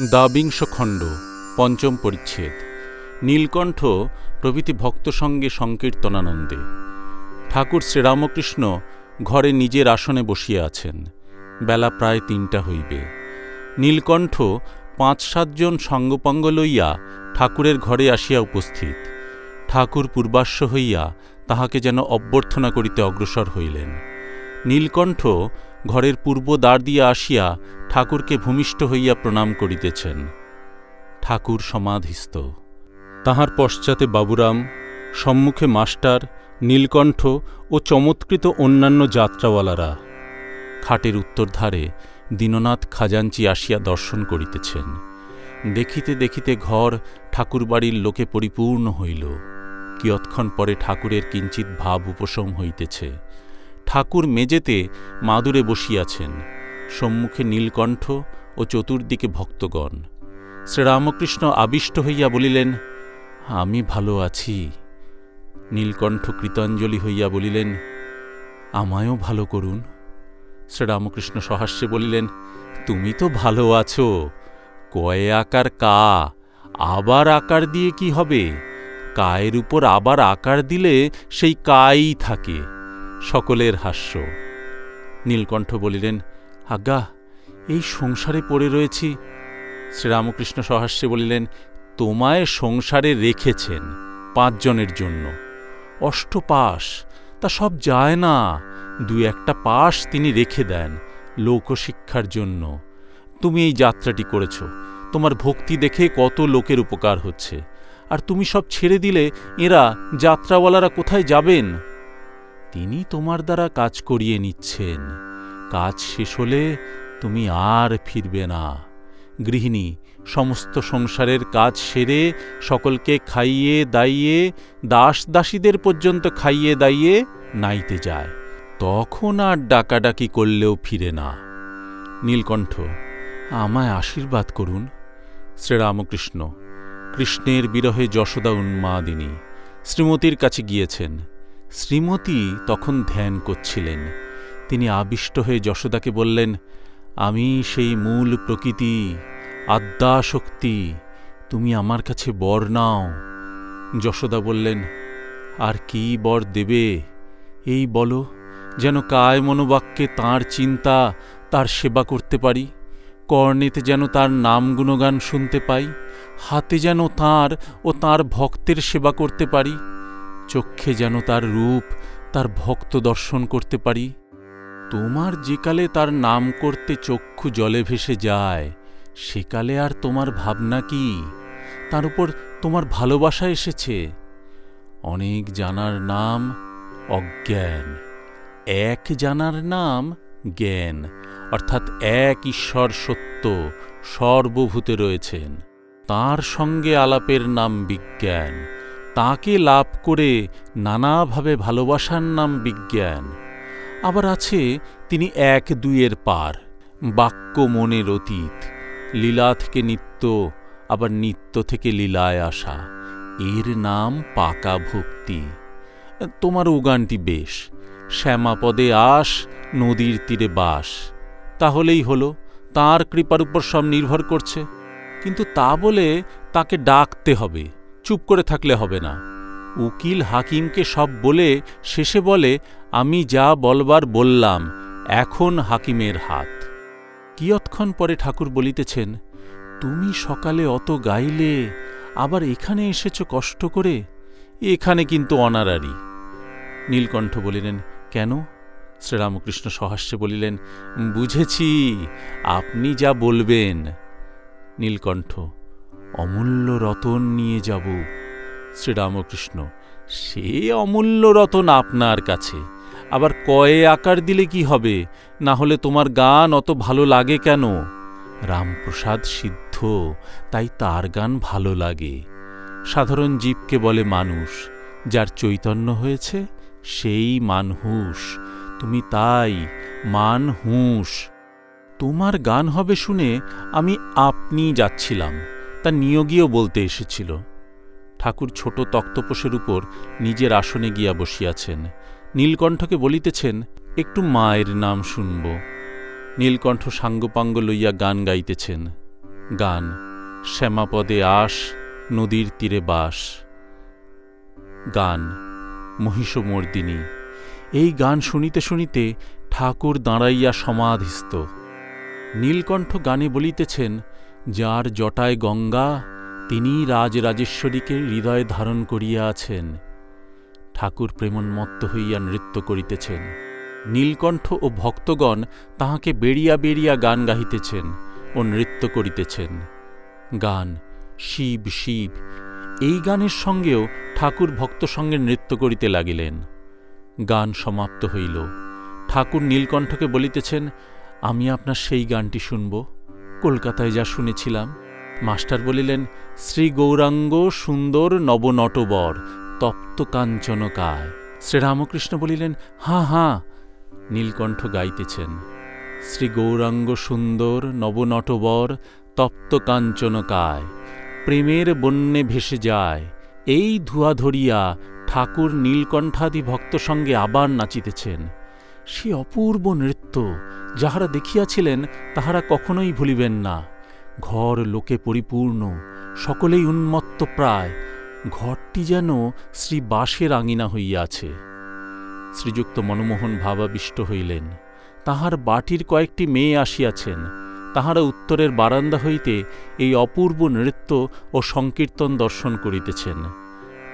দ্বাবিংশ খণ্ড, পঞ্চম পরিচ্ছেদ। নীলকণ্ঠ প্রভৃতি ভক্ত সঙ্গে সংকীর্তনানন্দে। ঠাকুর শ্রীরামকৃষ্ণ ঘরে নিজের আসনে বসিয়া আছেন। বেলা প্রায় তিনটা হইবে। নীলকণ্ঠ পাঁচ সাতজন সঙ্গপঙ্গ লইয়া ঠাকুরের ঘরে আসিয়া উপস্থিত। ঠাকুর পূর্বাশ্ব হইয়া তাহাকে যেন অভ্যর্থনা করিতে অগ্রসর হইলেন। নীলকণ্ঠ ঘরের পূর্ব দ্বার দিয়া আসিয়া ঠাকুরকে ভূমিষ্ঠ হইয়া প্রণাম করিতেছেন। ঠাকুর সমাধিস্থ। তাহার পশ্চাতে বাবুরাম, সম্মুখে মাস্টার, নীলকণ্ঠ ও চমৎকৃত অন্যান্য যাত্রাওয়ালারা খাটের উত্তরধারে দীননাথ খাজাঞ্চি আসিয়া দর্শন করিতেছেন। দেখিতে দেখিতে ঘর ঠাকুরবাড়ির লোকে পরিপূর্ণ হইল। কিয়ৎক্ষণ পরে ঠাকুরের কিঞ্চিত ভাব উপশম হইতেছে। ঠাকুর মেজেতে মাদুরে বসিয়াছেন, সম্মুখে নীলকণ্ঠ ও চতুর্দিকে ভক্তগণ। শ্রীরামকৃষ্ণ আবিষ্ট হইয়া বলিলেন, আমি ভালো আছি। নীলকণ্ঠ কৃতাঞ্জলি হইয়া বলিলেন, আমায়ও ভালো করুন। শ্রীরামকৃষ্ণ সহাস্যে বলিলেন, তুমি তো ভালো আছো। কয়ে আকার কা? আবার আকার দিয়ে কি হবে? কায়ের উপর আবার আকার দিলে সেই কাই থাকে। সকলের হাস্য। নীলকণ্ঠ বলিলেন, আজ্ঞা, এই সংসারে পড়ে রয়েছি? শ্রীরামকৃষ্ণ সহাস্যে বলিলেন, তোমায় সংসারে রেখেছেন পাঁচজনের জন্য। অষ্টপাশ তা সব যায় না। দু একটা পাশ তিনি রেখে দেন লোকশিক্ষার জন্য। তুমি এই যাত্রাটি করেছ। তোমার ভক্তি দেখে কত লোকের উপকার হচ্ছে। আর তুমি সব ছেড়ে দিলে এরা যাত্রাওয়ালারা কোথায় যাবেন? তিনি তোমার দ্বারা কাজ করিয়ে নিচ্ছেন। কাজ শেষ হলে তুমি আর ফিরবে না। গৃহিণী, সমস্ত সংসারের কাজ সেরে সকলকে খাইয়ে দাইয়ে দাস দাসীদের পর্যন্ত খাইয়ে দাইয়ে নাইতে যায়। তখন আর ডাকাডাকি করলেও ফিরে না। নীলকণ্ঠ, আমায় আশীর্বাদ করুন। শ্রীরামকৃষ্ণ, কৃষ্ণের বিরহে যশোদা উন্মাদিনী, শ্রীমতীর কাছে গিয়েছেন। শ্রীমতী তখন ধ্যান করছিলেন। তিনি আবিষ্ট হয়ে যশোদাকে বললেন, আমি সেই মূল প্রকৃতি আদ্যাশক্তি তুমি আমার কাছে বর নাও। যশোদা বললেন, আর কি বর দেবে? এই বলো, যেন কায় মনোবাক্যে তাঁর চিন্তা, তার সেবা করতে পারি, কর্ণেতে যেন তার নাম গুণগান শুনতে পাই, হাতে যেন তাঁর ও তাঁর ভক্তের সেবা করতে পারি চক্ষে যেন তার রূপ, তার ভক্ত দর্শন করতে পারি। তোমার যেকালে তার নাম করতে চক্ষু জলে ভেসে যায় সেকালে আর তোমার ভাবনা কি? তার উপর তোমার ভালোবাসা এসেছে। অনেক জানার নাম অজ্ঞান, এক জানার নাম জ্ঞান, অর্থাৎ এক ঈশ্বর সত্য সর্বভূতে রয়েছেন। তার সঙ্গে আলাপের নাম বিজ্ঞান তাকে লাভ করে নানাভাবে ভালোবাসার নাম বিজ্ঞান। আবার আছে, তিনি এক দুইয়ের পার, বাক্য মনের অতীত, লীলা থেকে নিত্য, আবার নিত্য থেকে লীলায় আসা। এর নাম পাকা ভক্তি। তোমার উগানটি বেশ, শ্যামাপদে আস, নদীর তীরে বাস। তাহলেই হলো, তার কৃপার উপর সব নির্ভর করছে। কিন্তু তা বলে তাকে ডাকতে হবে। চুপ করে থাকলে হবে না। উকিল হাকিমকে সব বলে শেষে বলে, আমি যা বলবার বললাম, এখন হাকিমের হাত। কিয়ৎক্ষণ পরে ঠাকুর বলিতেছেন, তুমি সকালে অত গাইলে, আবার এখানে এসেছ কষ্ট করে? এখানে কিন্তু অনারারি। নীলকণ্ঠ বলিলেন, কেন? শ্রীরামকৃষ্ণ সহাস্যে বলিলেন, বুঝেছি, আপনি যা বলবেন। নীলকণ্ঠ অমূল্য রতন নিয়ে যাব। শ্রীরামকৃষ্ণ, সে অমূল্য রতন আপনার কাছে। আবার কয়ে আকার দিলে কি হবে? না হলে তোমার গান অত ভালো লাগে কেন? রামপ্রসাদ সিদ্ধ, তাই তার গান ভালো লাগে। সাধারণ জীবকে বলে মানুষ, যার চৈতন্য হয়েছে সেই মানহুস তুমি তাই মানহুস তোমার গান হবে শুনে আমি আপনি যাচ্ছিলাম। তা নিয়োগীও বলতে এসেছিল। ঠাকুর ছোট তক্তপোষের উপর নিজের আসনে গিয়া বসিয়াছেন। নীলকণ্ঠকে বলিতেছেন, একটু মায়ের নাম শুনব। নীলকণ্ঠ সাঙ্গপাঙ্গ লইয়া গান গাইতেছেন। গান, শ্যামাপদে আস, নদীর তীরে বাস। গান, মহিষমর্দিনী। এই গান শুনিতে শুনিতে ঠাকুর দাঁড়াইয়া সমাধিস্থ। নীলকণ্ঠ গানে বলিতেছেন যার জটায় গঙ্গা তিনি রাজরাজেশ্বরীকে হৃদয়ে ধারণ করিয়া আছেন। ঠাকুর প্রেমন্মত্ত হইয়া নৃত্য করিতেছেন। নীলকণ্ঠ ও ভক্তগণ তাহাকে বেড়িয়া বেড়িয়া গান গাহিতেছেন ও নৃত্য করিতেছেন। গান, শিব শিব, এই গানের সঙ্গেও ঠাকুর ভক্ত সঙ্গে নৃত্য করিতে লাগিলেন। গান সমাপ্ত হইল। ঠাকুর নীলকণ্ঠকে বলিতেছেন, আমি আপনার সেই গানটি শুনব। কলকাতায় যা শুনেছিলাম, মাস্টার বলিলেন, শ্রী গৌরাঙ্গ সুন্দর নবনটবর, তপ্ত কাঞ্চনকায়। শ্রীরামকৃষ্ণ বলিলেন, হাঁ হাঁ। নীলকণ্ঠ গাইতেছেন, শ্রী গৌরাঙ্গ সুন্দর নবনটবর, তপ্ত কাঞ্চনকায়, প্রেমের বন্যে ভেসে যায়, এই ধুয়া ধরিয়া ঠাকুর নীলকণ্ঠাদি ভক্ত সঙ্গে আবার নাচিতেছেন। সে অপূর্ব নৃত্য যাহারা দেখিয়াছিলেন, তাহারা কখনোই ভুলিবেন না। ঘর লোকে পরিপূর্ণ, সকলেই উন্মত্ত প্রায়। ঘরটি যেন শ্রী বাসের আঙিনা হইয়াছে। শ্রীযুক্ত মনমোহন ভাবাবিষ্ট হইলেন। তাহার বাটির কয়েকটি মেয়ে আসিয়াছেন। তাহারা উত্তরের বারান্দা হইতে এই অপূর্ব নৃত্য ও সংকীর্তন দর্শন করিতেছেন।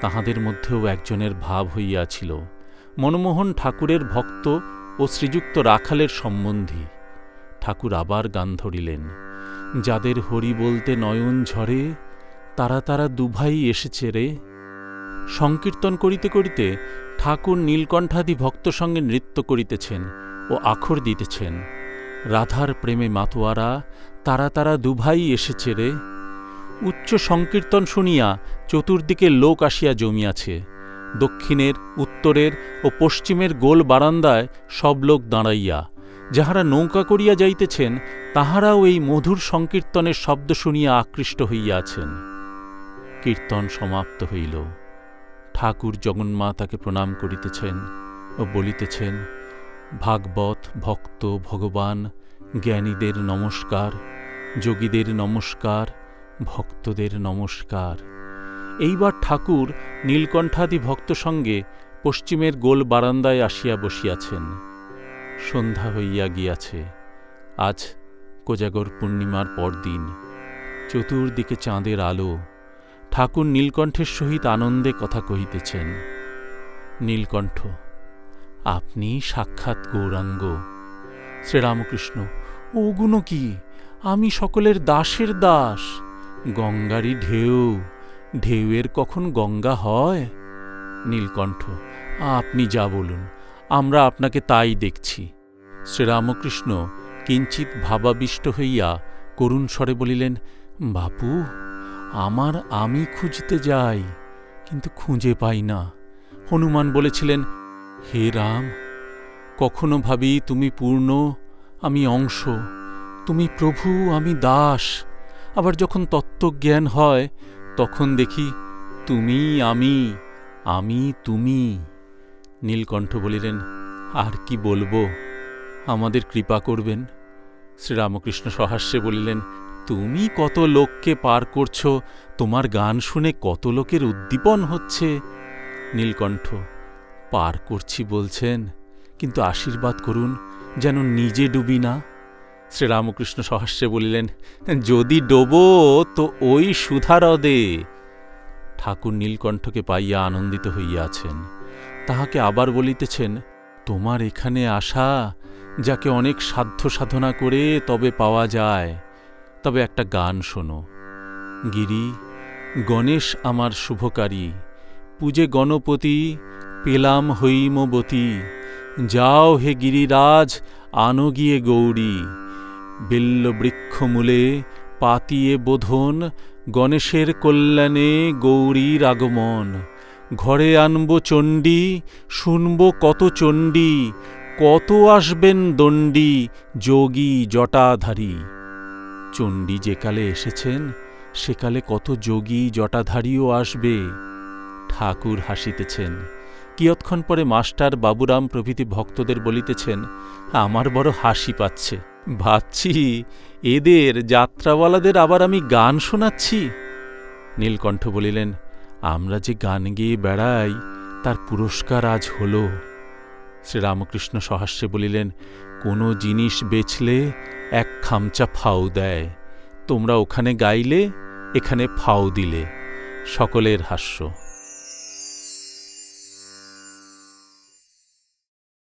তাহাদের মধ্যেও একজনের ভাব হইয়াছিল। মনমোহন ঠাকুরের ভক্ত ও শ্রীযুক্ত রাখালের সম্বন্ধী। ঠাকুর আবার গান ধরিলেন। যাদের হরি বলতে নয়ন ঝরে, তারা তারা দুভাই এসেছে রে। সংকীর্তন করিতে করিতে ঠাকুর নীলকণ্ঠাদি ভক্ত সঙ্গে নৃত্য করিতেছেন ও আখর দিতেছেন। রাধার প্রেমে মাতোয়ারা, তারা তারা দুভাই এসেছে রে। উচ্চ সংকীর্তন শুনিয়া চতুর্দিকে লোক আসিয়া জমিয়াছে। দক্ষিণের, উত্তরের ও পশ্চিমের গোল বারান্দায় সব লোক দাঁড়াইয়া, যাহারা নৌকা করিয়া যাইতেছেন, তাহারাও এই মধুর সংকীর্তনের শব্দ শুনিয়া আকৃষ্ট হইয়াছেন। কীর্তন সমাপ্ত হইল। ঠাকুর জগন্মাতাকে প্রণাম করিতেছেন ও বলিতেছেন, ভাগবত, ভক্ত, ভগবান, জ্ঞানীদের নমস্কার, যোগীদের নমস্কার, ভক্তদের নমস্কার। এইবার ঠাকুর নীলকণ্ঠাদি ভক্ত সঙ্গে পশ্চিমের গোল বারান্দায় আসিয়া বসিয়াছেন। সন্ধ্যা হইয়া গিয়াছে। আজ কোজাগর পূর্ণিমার পরদিন। চতুর্দিকে চাঁদের আলো। ঠাকুর নীলকণ্ঠের সহিত আনন্দে কথা কহিতেছেন, নীলকণ্ঠ, আপনি সাক্ষাৎ গৌরাঙ্গ। শ্রীরামকৃষ্ণ ওগুলো কি? আমি সকলের দাসের দাস। গঙ্গারই ঢেউ। ঢেউয়ের কখন গঙ্গা হয়? নীলকণ্ঠ, আপনি যা বলুন, আমরা আপনাকে তাই দেখছি। শ্রীরামকৃষ্ণ কিঞ্চিত ভাবাবিষ্ট হইয়া করুণ স্বরে বলিলেন, বাপু, আমার আমি খুঁজতে যাই, কিন্তু খুঁজে পাই না। হনুমান বলেছিলেন, হে রাম, কখনো ভাবি তুমি পূর্ণ, আমি অংশ, তুমি প্রভু, আমি দাস। আবার যখন তত্ত্বজ্ঞান হয় তখন দেখি তুমি আমি আমি তুমি। নীলকণ্ঠ বলিলেন, আর কি বলব? আমাদের কৃপা করবেন। শ্রীরামকৃষ্ণ সহাস্যে বলিলেন, তুমি কত লোককে পার করছ? তোমার গান শুনে কত লোকের উদ্দীপন হচ্ছে? নীলকণ্ঠ, পার করছি বলছেন, কিন্তু আশীর্বাদ করুন, যেন নিজে ডুবি না। শ্রীরামকৃষ্ণ সহাস্যে বলিলেন, যদি ডোবো, তো ওই সুধারদে। ঠাকুর নীলকণ্ঠকে পাইয়া আনন্দিত হইয়াছেন। তাহাকে আবার বলিতেছেন, তোমার এখানে আসা, যাকে অনেক সাধ্য সাধনা করে তবে পাওয়া যায়। তবে একটা গান শোনো। গিরি, গণেশ আমার শুভকারী, পূজে গণপতি, পেলাম হৈমবতী যাও হে গিরিরাজ, আনো গিয়ে গৌরী। বেল্ল বৃক্ষমূলে পাতিয়ে বোধন গণেশের কল্যাণে গৌরীর আগমন। ঘরে আনব চণ্ডী, শুনব কত চণ্ডী, কত আসবেন দণ্ডী, যোগী জটাধারী। চণ্ডী যেকালে এসেছেন সেকালে কত যোগী জটাধারীও আসবে। ঠাকুর হাসিতেছেন, কিয়ৎক্ষণ পরে মাস্টার বাবুরাম প্রভৃতি ভক্তদের বলিতেছেন, আমার বড় হাসি পাচ্ছে। ভাবছি, এদের যাত্রাওয়ালাদের আবার আমি গান শোনাচ্ছি। নীলকণ্ঠ বলিলেন, আমরা যে গান গেয়ে বেড়াই, তার পুরস্কার আজ হল। শ্রীরামকৃষ্ণ সহাস্যে বলিলেন, কোনো জিনিস বেচলে এক খামচা ফাও দেয়। তোমরা ওখানে গাইলে, এখানে ফাও দিলে। সকলের হাস্য।